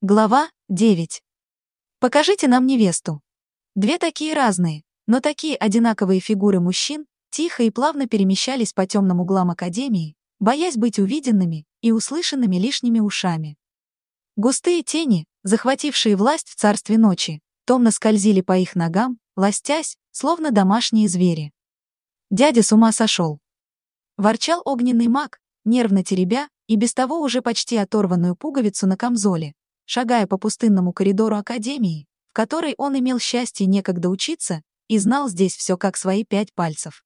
Глава 9. Покажите нам невесту. Две такие разные, но такие одинаковые фигуры мужчин тихо и плавно перемещались по темным углам Академии, боясь быть увиденными и услышанными лишними ушами. Густые тени, захватившие власть в царстве ночи, томно скользили по их ногам, ластясь, словно домашние звери. Дядя с ума сошел. Ворчал огненный маг, нервно теребя и без того уже почти оторванную пуговицу на камзоле, шагая по пустынному коридору Академии, в которой он имел счастье некогда учиться и знал здесь все как свои пять пальцев.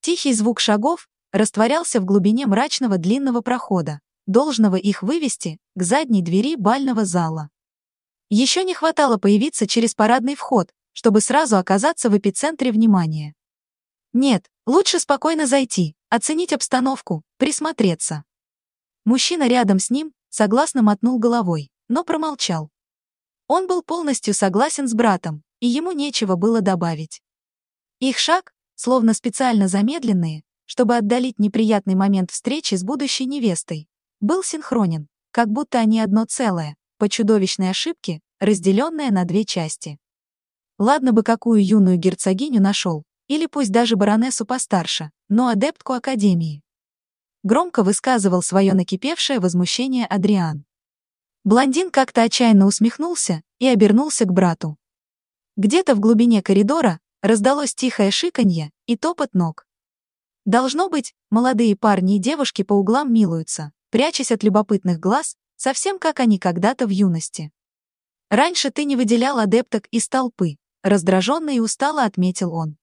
Тихий звук шагов растворялся в глубине мрачного длинного прохода, должного их вывести к задней двери бального зала. Еще не хватало появиться через парадный вход, чтобы сразу оказаться в эпицентре внимания. Нет, лучше спокойно зайти, оценить обстановку, присмотреться. Мужчина рядом с ним согласно мотнул головой но промолчал. Он был полностью согласен с братом, и ему нечего было добавить. Их шаг, словно специально замедленные, чтобы отдалить неприятный момент встречи с будущей невестой, был синхронен, как будто они одно целое, по чудовищной ошибке, разделенное на две части. Ладно бы какую юную герцогиню нашел, или пусть даже баронессу постарше, но адептку Академии. Громко высказывал свое накипевшее возмущение Адриан. Блондин как-то отчаянно усмехнулся и обернулся к брату. Где-то в глубине коридора раздалось тихое шиканье и топот ног. Должно быть, молодые парни и девушки по углам милуются, прячась от любопытных глаз, совсем как они когда-то в юности. Раньше ты не выделял адепток из толпы, раздраженно и устало отметил он.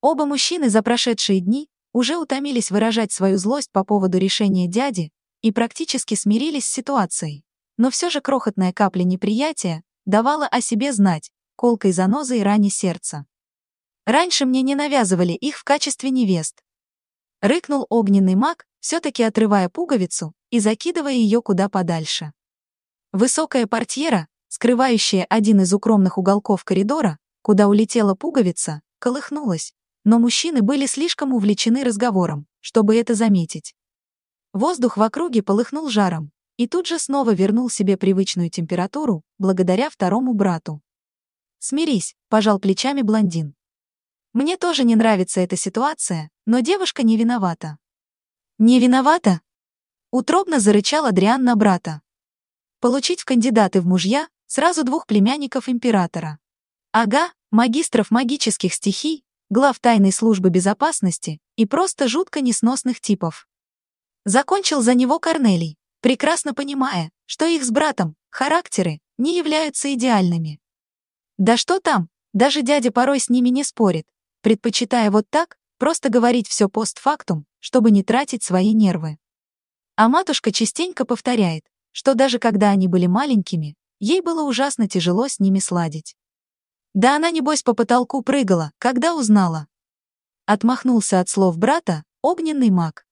Оба мужчины за прошедшие дни уже утомились выражать свою злость по поводу решения дяди и практически смирились с ситуацией но все же крохотная капля неприятия давала о себе знать, колкой занозой ране сердца. Раньше мне не навязывали их в качестве невест. Рыкнул огненный маг, все-таки отрывая пуговицу и закидывая ее куда подальше. Высокая портьера, скрывающая один из укромных уголков коридора, куда улетела пуговица, колыхнулась, но мужчины были слишком увлечены разговором, чтобы это заметить. Воздух в округе полыхнул жаром, и тут же снова вернул себе привычную температуру, благодаря второму брату. «Смирись», — пожал плечами блондин. «Мне тоже не нравится эта ситуация, но девушка не виновата». «Не виновата?» Утробно зарычал Адриан на брата. Получить в кандидаты в мужья сразу двух племянников императора. Ага, магистров магических стихий, глав тайной службы безопасности и просто жутко несносных типов. Закончил за него Корнелий, прекрасно понимая, что их с братом характеры не являются идеальными. Да что там, даже дядя порой с ними не спорит, предпочитая вот так, просто говорить все постфактум, чтобы не тратить свои нервы. А матушка частенько повторяет, что даже когда они были маленькими, ей было ужасно тяжело с ними сладить. Да она, небось, по потолку прыгала, когда узнала. Отмахнулся от слов брата огненный маг.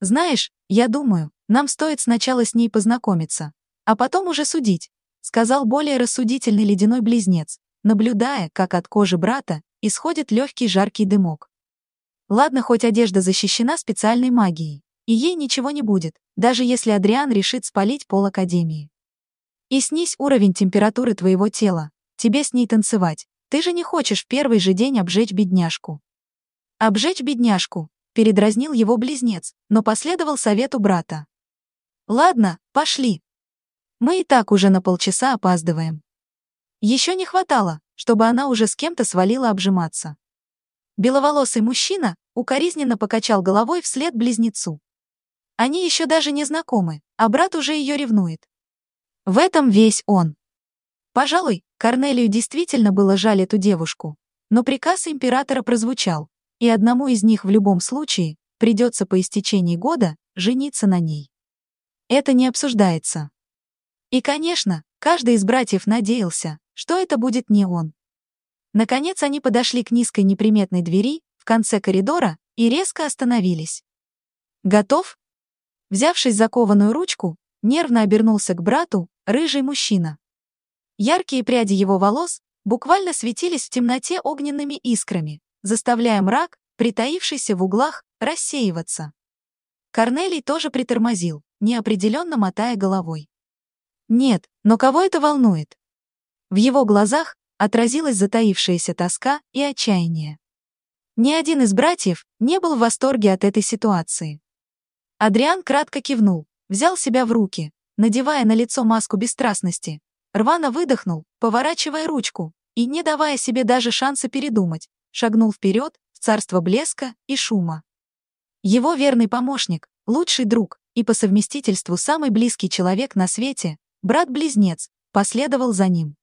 Знаешь, я думаю, нам стоит сначала с ней познакомиться, а потом уже судить, сказал более рассудительный ледяной близнец, наблюдая, как от кожи брата исходит легкий жаркий дымок. Ладно, хоть одежда защищена специальной магией, и ей ничего не будет, даже если Адриан решит спалить пол Академии. И снизь уровень температуры твоего тела, тебе с ней танцевать, ты же не хочешь в первый же день обжечь бедняжку. Обжечь бедняжку, передразнил его близнец, но последовал совету брата. Ладно, пошли. Мы и так уже на полчаса опаздываем. Еще не хватало, чтобы она уже с кем-то свалила обжиматься. Беловолосый мужчина укоризненно покачал головой вслед близнецу. Они еще даже не знакомы, а брат уже ее ревнует. В этом весь он. Пожалуй, Корнелию действительно было жаль эту девушку, но приказ императора прозвучал, и одному из них в любом случае придется по истечении года жениться на ней. Это не обсуждается. И, конечно, каждый из братьев надеялся, что это будет не он. Наконец они подошли к низкой неприметной двери в конце коридора и резко остановились. «Готов?» Взявшись за кованую ручку, нервно обернулся к брату рыжий мужчина. Яркие пряди его волос буквально светились в темноте огненными искрами, заставляя мрак, притаившийся в углах, рассеиваться. Корнелий тоже притормозил, неопределенно мотая головой. Нет, но кого это волнует? В его глазах отразилась затаившаяся тоска и отчаяние. Ни один из братьев не был в восторге от этой ситуации. Адриан кратко кивнул, взял себя в руки, надевая на лицо маску бесстрастности, рвано выдохнул, поворачивая ручку и, не давая себе даже шанса передумать, шагнул вперед в царство блеска и шума. Его верный помощник, лучший друг и по совместительству самый близкий человек на свете, брат-близнец, последовал за ним.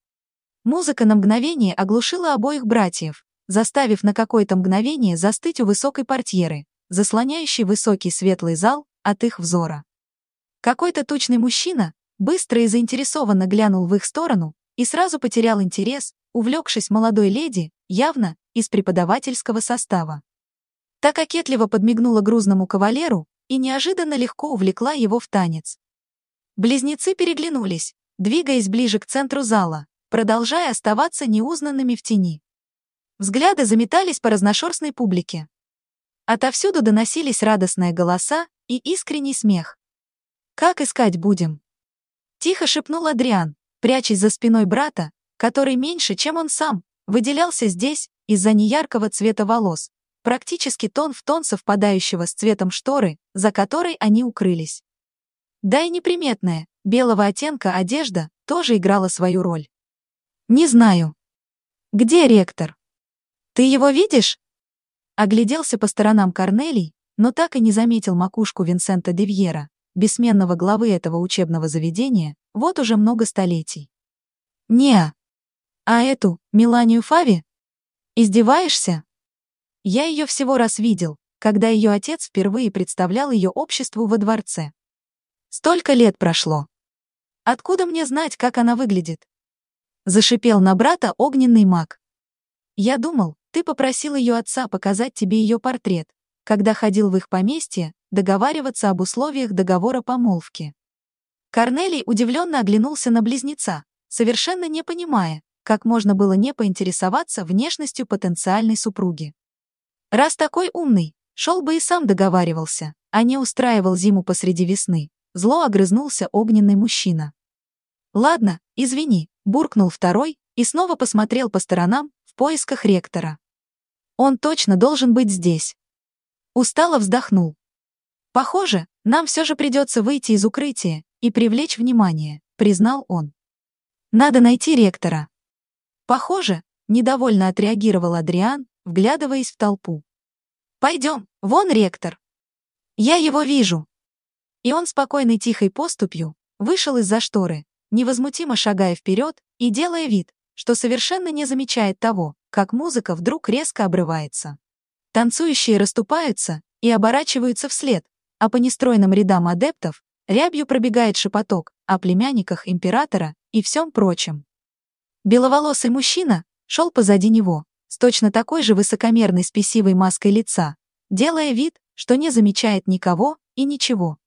Музыка на мгновение оглушила обоих братьев, заставив на какое-то мгновение застыть у высокой портьеры, заслоняющей высокий светлый зал от их взора. Какой-то тучный мужчина быстро и заинтересованно глянул в их сторону и сразу потерял интерес, увлекшись молодой леди, явно из преподавательского состава. Так кокетливо подмигнула грузному кавалеру и неожиданно легко увлекла его в танец. Близнецы переглянулись, двигаясь ближе к центру зала, продолжая оставаться неузнанными в тени. Взгляды заметались по разношерстной публике. Отовсюду доносились радостные голоса и искренний смех. «Как искать будем?» Тихо шепнул Адриан, прячась за спиной брата, который меньше, чем он сам, выделялся здесь из-за неяркого цвета волос, практически тон в тон совпадающего с цветом шторы, за которой они укрылись. Да и неприметная, белого оттенка одежда тоже играла свою роль. «Не знаю». «Где ректор?» «Ты его видишь?» Огляделся по сторонам Корнелий, но так и не заметил макушку Винсента Девьера, бессменного главы этого учебного заведения, вот уже много столетий. «Не. А эту, Миланию Фави? Издеваешься?» Я ее всего раз видел, когда ее отец впервые представлял ее обществу во дворце. Столько лет прошло. Откуда мне знать, как она выглядит? Зашипел на брата огненный маг. Я думал, ты попросил ее отца показать тебе ее портрет, когда ходил в их поместье, договариваться об условиях договора помолвки. Корнелий удивленно оглянулся на близнеца, совершенно не понимая, как можно было не поинтересоваться внешностью потенциальной супруги. Раз такой умный, шел бы и сам договаривался, а не устраивал зиму посреди весны. Зло огрызнулся огненный мужчина. Ладно, извини, буркнул второй и снова посмотрел по сторонам в поисках ректора. Он точно должен быть здесь. Устало вздохнул. Похоже, нам все же придется выйти из укрытия и привлечь внимание, признал он. Надо найти ректора. Похоже, недовольно отреагировал Адриан, вглядываясь в толпу. Пойдем, вон ректор. Я его вижу. И он спокойной тихой поступью вышел из-за шторы, невозмутимо шагая вперед и делая вид, что совершенно не замечает того, как музыка вдруг резко обрывается. Танцующие расступаются и оборачиваются вслед, а по нестройным рядам адептов рябью пробегает шепоток о племянниках императора и всем прочем. Беловолосый мужчина шел позади него, с точно такой же высокомерной спесивой маской лица, делая вид, что не замечает никого и ничего.